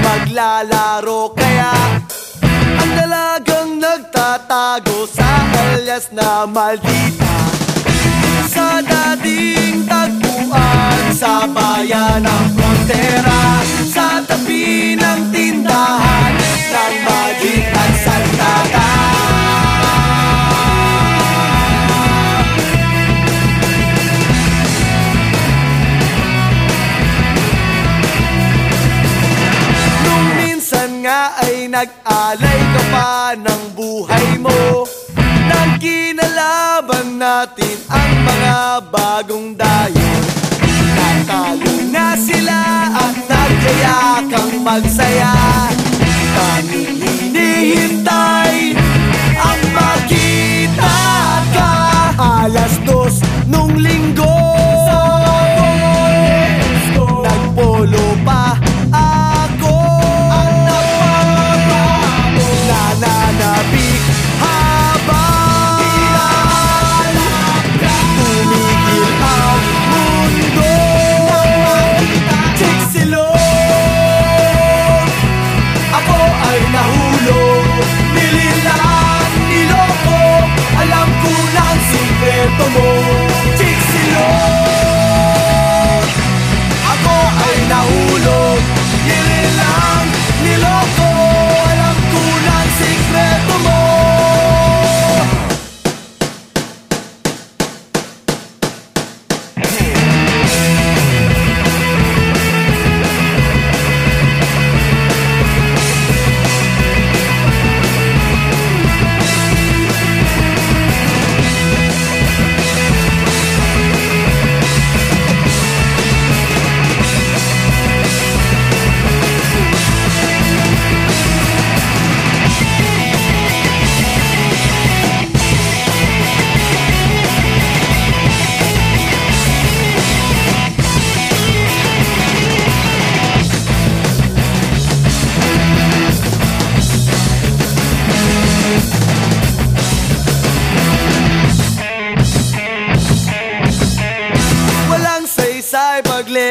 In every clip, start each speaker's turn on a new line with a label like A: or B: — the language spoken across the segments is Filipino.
A: naglalaro Kaya ang dalagang nagtatago sa alias na maldita. Sa dating tagpuan sa bayan ng frontera ay nag-alay ka pa ng buhay mo. Nang kinalaban natin ang mga bagong dayo Natalo na sila at nagyayakang magsaya. Tanging hinihintay ang makita ka. Alas dos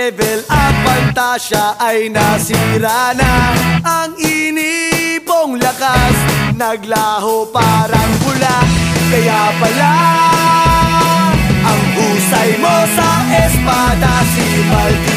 A: level up Ang tasya ay nasira na. Ang inipong lakas Naglaho parang pula Kaya pala Ang husay mo sa espada Si Maldi